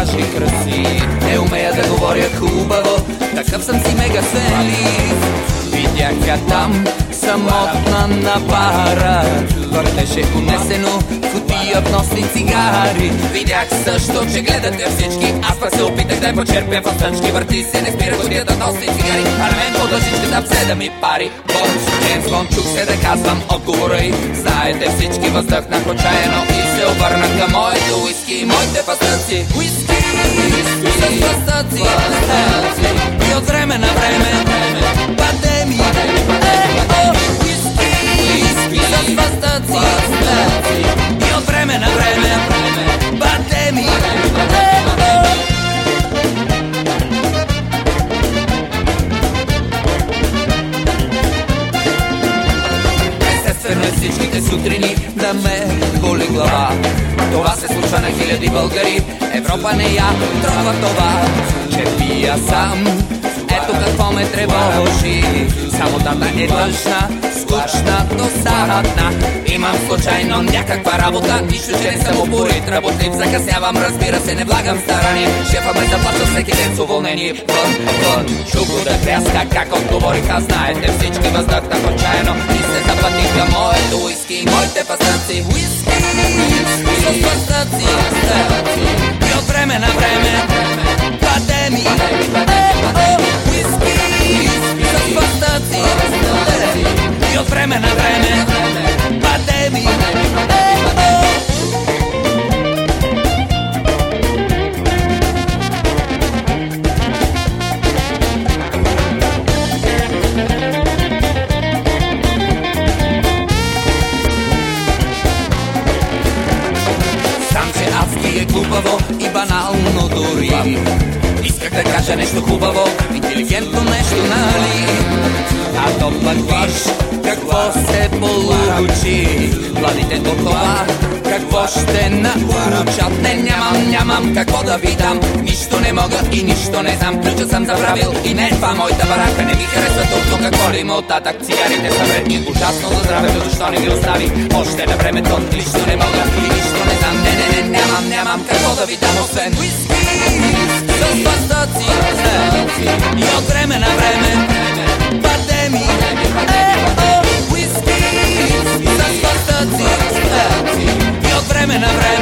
даже краси. Не умея да говоря хубаво, такъв съм си мега свенлив Видях я там, самотна на бара. Въртеше унесено кутия вносни цигари. Видях също, че гледате всички Аз пък се опитах да я почерпя в стънчки Върти се, не спира кутията носни цигари. А на мен лъжичката все да ми пари. Бонс, Джеймс Бонд, чух се да казвам отговора и Знаете всички, въздъхнах отчаяно И се обърна към моето уиски. И моите пастъци Уиски, с пастъци И от време на време всичките сутрини да ме боли глава. Това се случва на хиляди българи. Европа не я трогва това Че пия сам. Ето какво ме тревожи. Самотата е тъжна, скучна, досадна Имам случайно някаква работа Нищо, че не съм упорит, работлив Закъснявам, разбира се, не влагам старание Шефа ме заплаща всеки ден с уволнение Вън, вън, чуко да тряска Как отговориха, знаете всички Въздъхнах отчаяно и се запътих към моето уиски моите пастъци Уиски, с пастъци И от време на време И от време на време Падеми, Сам, че адски е глупаво и банално дори Исках да кажа нещо хубаво, интелигентно нещо, какво се получи? Младите до това какво ще научат? Не нямам, нямам какво да ви дам. Нищо не мога и нищо не знам. Ключа съм забравил и не е това моята барака. Не ми харесва тук, какво ли има оттатък. Цигарите са вредни, ужасно за здравето Защо не ги остави? Още на времето Нищо не мога и нищо не знам. Не, не, не, нямам, нямам какво да ви дам Освен уиски! С пастъци И от време на време vremena vremena